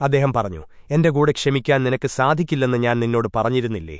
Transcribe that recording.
അദ്ദേഹം പറഞ്ഞു എന്റെ കൂടെ ക്ഷമിക്കാൻ നിനക്ക് സാധിക്കില്ലെന്ന് ഞാൻ നിന്നോട് പറഞ്ഞിരുന്നില്ലേ?